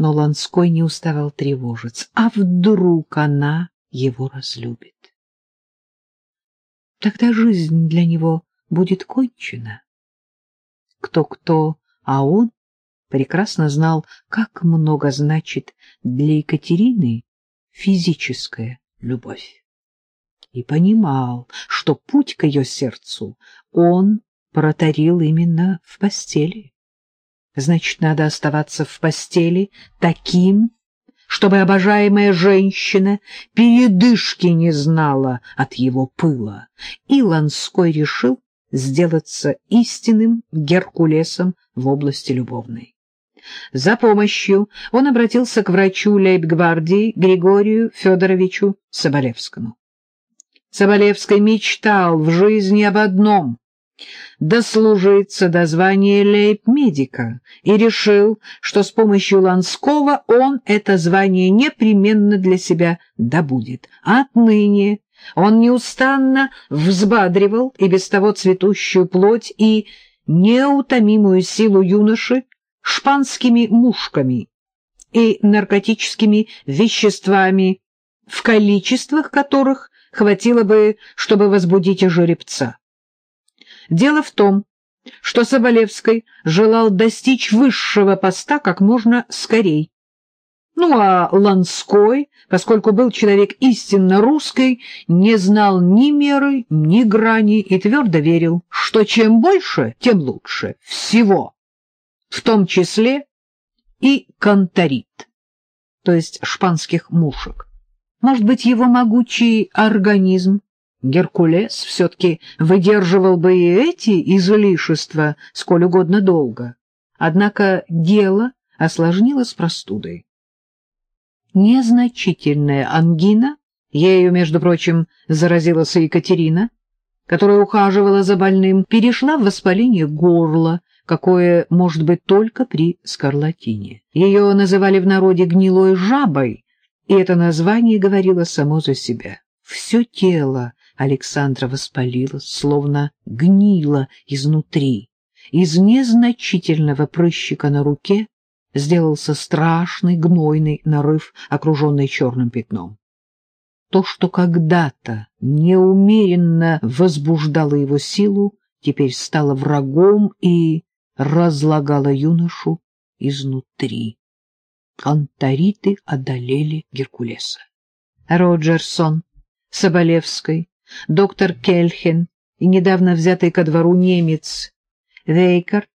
Но Ланской не уставал тревожиться. А вдруг она его разлюбит? Тогда жизнь для него будет кончена. Кто-кто, а он прекрасно знал, как много значит для Екатерины физическая любовь. И понимал, что путь к ее сердцу он протарил именно в постели. Значит, надо оставаться в постели таким, чтобы обожаемая женщина передышки не знала от его пыла. И Ланской решил сделаться истинным Геркулесом в области любовной. За помощью он обратился к врачу лейб-гвардии Григорию Федоровичу Соболевскому. Соболевский мечтал в жизни об одном — дослужиться до звания лейб-медика и решил, что с помощью Ланского он это звание непременно для себя добудет. Отныне он неустанно взбадривал и без того цветущую плоть и неутомимую силу юноши шпанскими мушками и наркотическими веществами, в количествах которых хватило бы, чтобы возбудить жеребца. Дело в том, что Соболевский желал достичь высшего поста как можно скорей. Ну а Ланской, поскольку был человек истинно русский, не знал ни меры, ни грани и твердо верил, что чем больше, тем лучше всего в том числе и конторит, то есть шпанских мушек. Может быть, его могучий организм, Геркулес, все-таки выдерживал бы и эти излишества сколь угодно долго. Однако дело осложнилось простудой. Незначительная ангина, ею, между прочим, заразилась и Екатерина, которая ухаживала за больным, перешла в воспаление горла, какое может быть только при скарлатине. Ее называли в народе гнилой жабой, и это название говорило само за себя. Все тело Александра воспалилось, словно гнило изнутри. Из незначительного прыщика на руке сделался страшный гнойный нарыв, окруженный черным пятном. То, что когда-то неумеренно возбуждало его силу, теперь стало врагом и разлагала юношу изнутри. Конториты одолели Геркулеса. Роджерсон, Соболевской, доктор Кельхен и недавно взятый ко двору немец Вейкард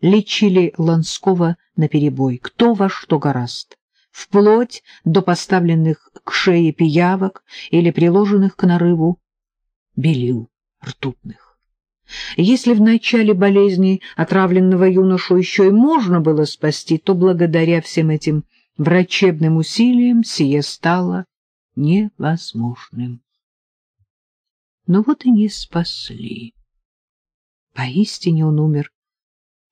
лечили Ланского наперебой, кто во что гораст, вплоть до поставленных к шее пиявок или приложенных к нарыву белил ртутных. Если в начале болезни отравленного юношу еще и можно было спасти, то благодаря всем этим врачебным усилиям сие стало невозможным. Но вот и не спасли. Поистине он умер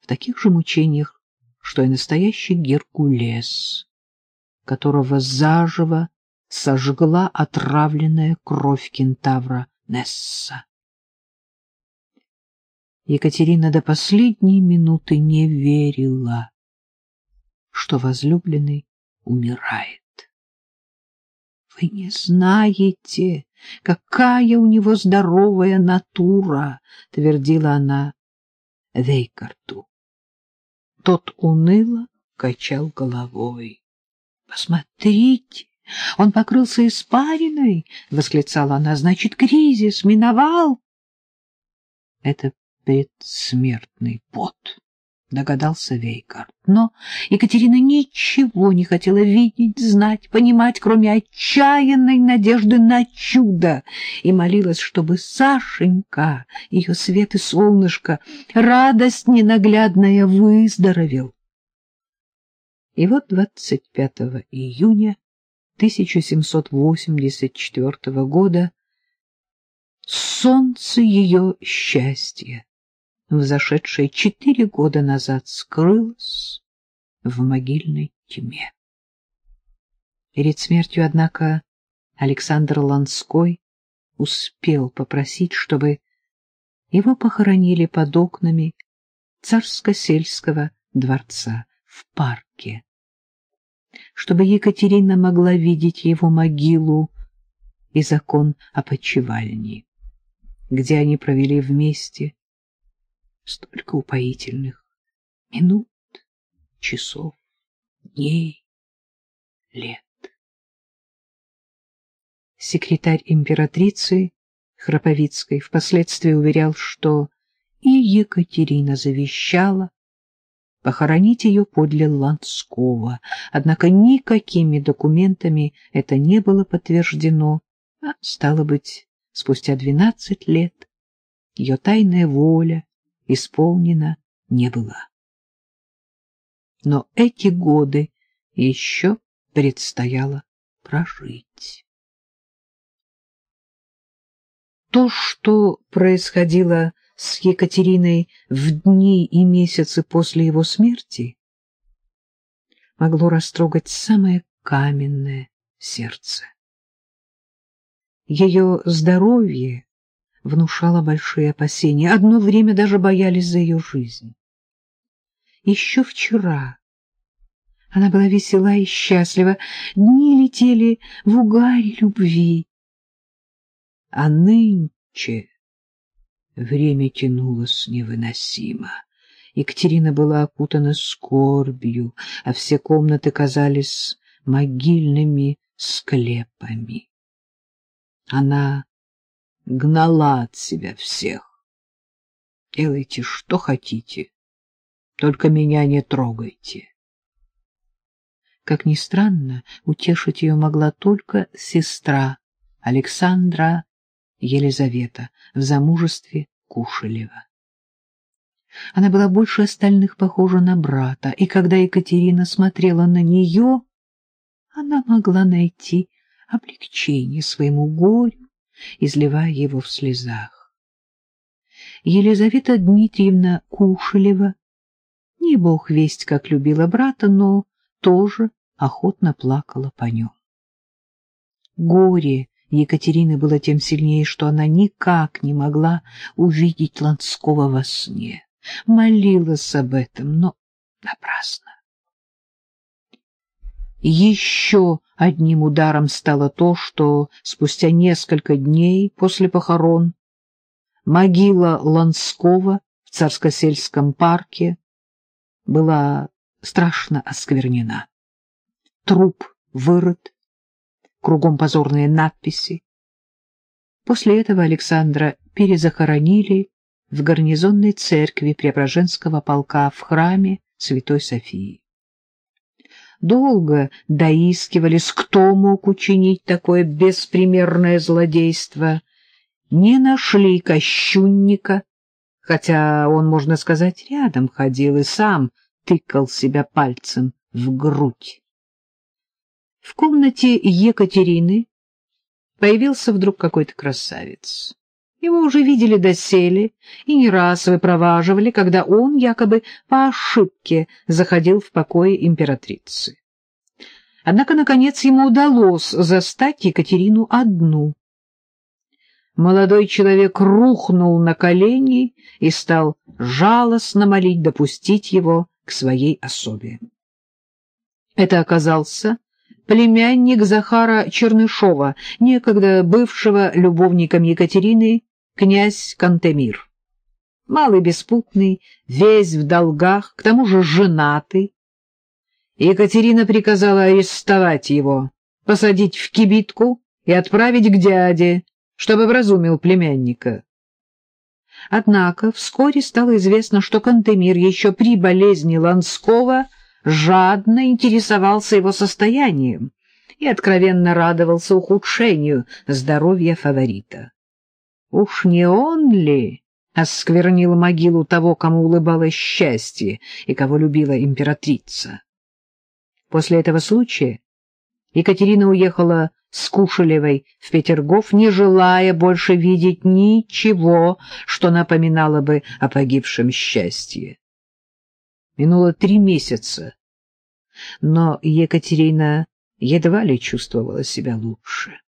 в таких же мучениях, что и настоящий Геркулес, которого заживо сожгла отравленная кровь кентавра Несса. Екатерина до последней минуты не верила, что возлюбленный умирает. Вы не знаете, какая у него здоровая натура, твердила она Вейкарту. Тот уныло качал головой. Посмотрите, он покрылся испариной, восклицала она. Значит, кризис миновал. Это предсмертный пот, догадался Вейкард. Но Екатерина ничего не хотела видеть, знать, понимать, кроме отчаянной надежды на чудо, и молилась, чтобы Сашенька, ее свет и солнышко, радость ненаглядная, выздоровел. И вот 25 июня 1784 года солнце ее счастья взошедшая четыре года назад, скрылась в могильной тьме. Перед смертью, однако, Александр Ланской успел попросить, чтобы его похоронили под окнами царско-сельского дворца в парке. чтобы Екатерина могла видеть его могилу и закон о почивальне, где они провели вместе столько упоительных минут, часов, дней, лет. Секретарь императрицы Храповицкой впоследствии уверял, что и Екатерина завещала похоронить ее подле Ланского, однако никакими документами это не было подтверждено, а, стало быть, спустя двенадцать лет ее тайная воля исполнена не была. Но эти годы еще предстояло прожить. То, что происходило с Екатериной в дни и месяцы после его смерти, могло растрогать самое каменное сердце. Ее здоровье внушало большие опасения. Одно время даже боялись за ее жизнь. Еще вчера она была весела и счастлива, дни летели в угаре любви. А нынче время тянулось невыносимо. Екатерина была окутана скорбью, а все комнаты казались могильными склепами. Она гнала от себя всех. Делайте, что хотите, только меня не трогайте. Как ни странно, утешить ее могла только сестра Александра Елизавета в замужестве Кушелева. Она была больше остальных похожа на брата, и когда Екатерина смотрела на нее, она могла найти облегчение своему горю, изливая его в слезах. Елизавета Дмитриевна Кушелева, не бог весть, как любила брата, но тоже охотно плакала по нем. Горе Екатерины было тем сильнее, что она никак не могла увидеть Ланского во сне. Молилась об этом, но напрасно. Еще одним ударом стало то, что спустя несколько дней после похорон могила Ланского в Царскосельском парке была страшно осквернена. Труп вырыт, кругом позорные надписи. После этого Александра перезахоронили в гарнизонной церкви Преображенского полка в храме Святой Софии. Долго доискивались, кто мог учинить такое беспримерное злодейство. Не нашли кощунника, хотя он, можно сказать, рядом ходил и сам тыкал себя пальцем в грудь. В комнате Екатерины появился вдруг какой-то красавец. Его уже видели доселе и не раз выпроваживали, когда он якобы по ошибке заходил в покое императрицы. Однако, наконец, ему удалось застать Екатерину одну. Молодой человек рухнул на колени и стал жалостно молить допустить его к своей особе. Это оказался племянник Захара Чернышова, некогда бывшего любовником Екатерины, князь Кантемир. Малый беспутный, весь в долгах, к тому же женатый. Екатерина приказала арестовать его, посадить в кибитку и отправить к дяде, чтобы образумил племянника. Однако вскоре стало известно, что Кантемир еще при болезни Ланского жадно интересовался его состоянием и откровенно радовался ухудшению здоровья фаворита. Уж не он ли осквернил могилу того, кому улыбалось счастье и кого любила императрица? После этого случая Екатерина уехала с Кушелевой в Петергоф, не желая больше видеть ничего, что напоминало бы о погибшем счастье. Минуло три месяца, но Екатерина едва ли чувствовала себя лучше.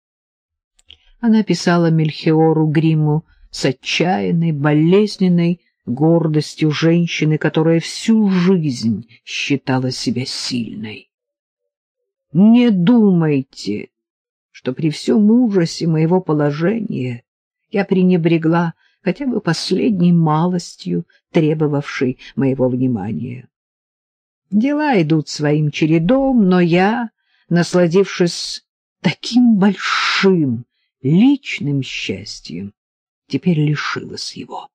Она писала Мельхиору Гриму с отчаянной, болезненной гордостью женщины, которая всю жизнь считала себя сильной. Не думайте, что при всем ужасе моего положения я пренебрегла хотя бы последней малостью, требовавшей моего внимания. Дела идут своим чередом, но я, насладившись таким большим личным счастьем, теперь лишилась его.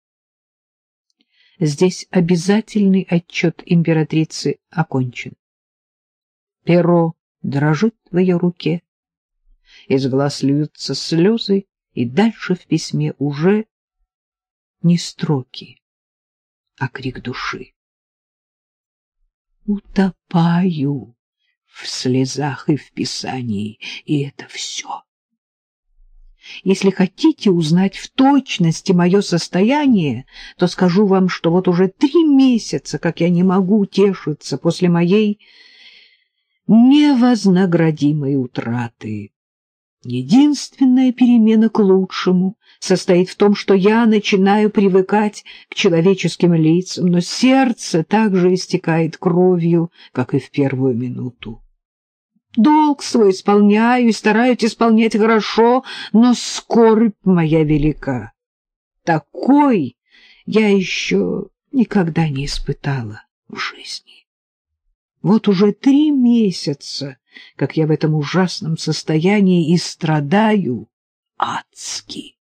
Здесь обязательный отчет императрицы окончен. Перо дрожит в ее руке, из глаз льются слезы, и дальше в письме уже не строки, а крик души. Утопаю в слезах и в писании, и это все. Если хотите узнать в точности мое состояние, то скажу вам, что вот уже три месяца, как я не могу утешиться после моей невознаградимой утраты. Единственная перемена к лучшему состоит в том, что я начинаю привыкать к человеческим лицам, но сердце также истекает кровью, как и в первую минуту. Долг свой исполняю и стараюсь исполнять хорошо, но скорбь моя велика. Такой я еще никогда не испытала в жизни. Вот уже три месяца, как я в этом ужасном состоянии и страдаю адски.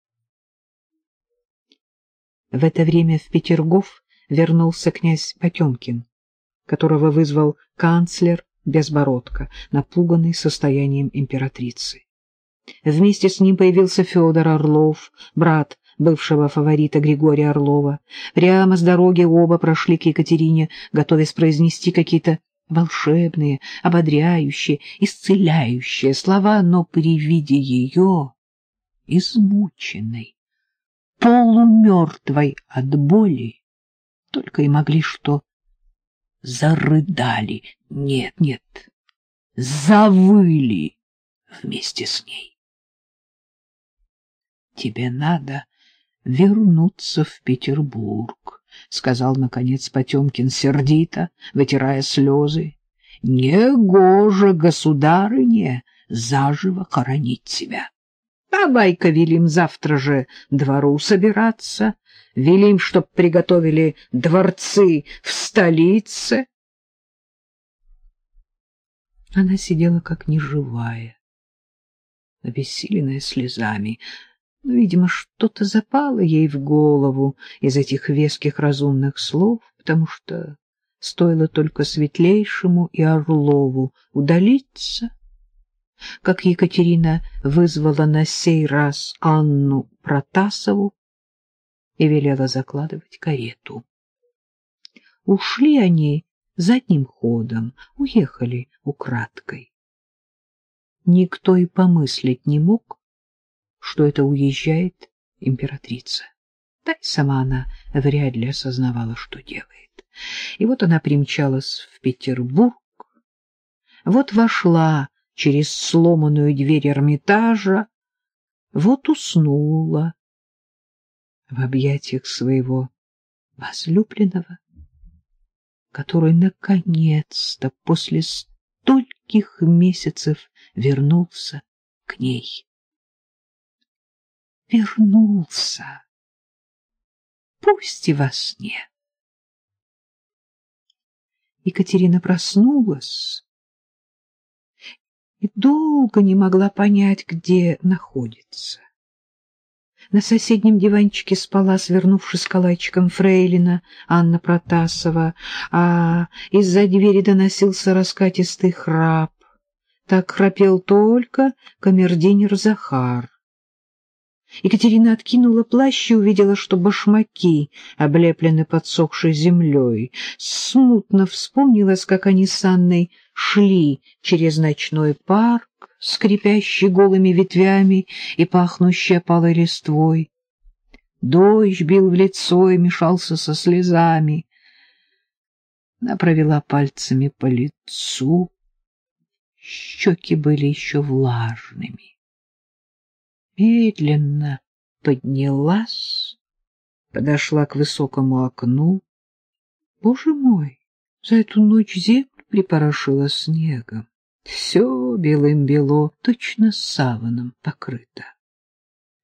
В это время в Петергоф вернулся князь Потемкин, которого вызвал канцлер Безбородко, напуганный состоянием императрицы. Вместе с ним появился Федор Орлов, брат бывшего фаворита Григория Орлова. Прямо с дороги оба прошли к Екатерине, готовясь произнести какие-то волшебные, ободряющие, исцеляющие слова, но при виде ее, измученной, полумертвой от боли, только и могли что зарыдали. Нет, нет, завыли вместе с ней. Тебе надо вернуться в Петербург, — сказал, наконец, Потемкин сердито, вытирая слезы. — Негоже, государыне, заживо хоронить тебя. Давай-ка велим завтра же двору собираться, велим, чтоб приготовили дворцы в столице. Она сидела как неживая, обессиленная слезами, но, видимо, что-то запало ей в голову из этих веских разумных слов, потому что стоило только светлейшему и Орлову удалиться, как Екатерина вызвала на сей раз Анну Протасову и велела закладывать карету. Ушли они задним ходом, уехали украдкой. Никто и помыслить не мог, что это уезжает императрица. Да и сама она вряд ли осознавала, что делает. И вот она примчалась в Петербург, вот вошла через сломанную дверь Эрмитажа, вот уснула в объятиях своего возлюбленного, который наконец-то после стольких месяцев вернулся к ней. Вернулся, пусть и во сне. Екатерина проснулась и долго не могла понять, где находится. На соседнем диванчике спала, свернувшись калачиком фрейлина Анна Протасова, а из-за двери доносился раскатистый храп. Так храпел только камердинер Захар. Екатерина откинула плащ и увидела, что башмаки облеплены подсохшей землей. Смутно вспомнилось, как они с Анной шли через ночной парк, скрипящий голыми ветвями и пахнущий опалой листвой. Дождь бил в лицо и мешался со слезами. Она провела пальцами по лицу. Щеки были еще влажными. Медленно поднялась, подошла к высокому окну. Боже мой, за эту ночь землю припорошила снегом. Все белым-бело, точно саваном покрыто.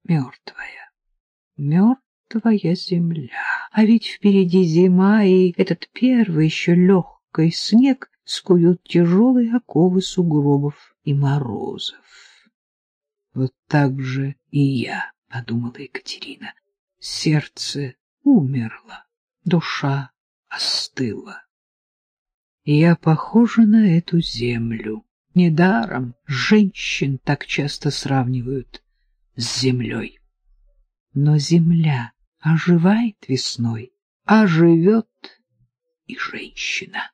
Мертвая, мертвая земля. А ведь впереди зима, и этот первый еще легкий снег скуют тяжелые оковы сугробов и морозов. Вот так же и я, — подумала Екатерина. Сердце умерло, душа остыла. Я похожа на эту землю. Недаром женщин так часто сравнивают с землей. Но земля оживает весной, а живет и женщина.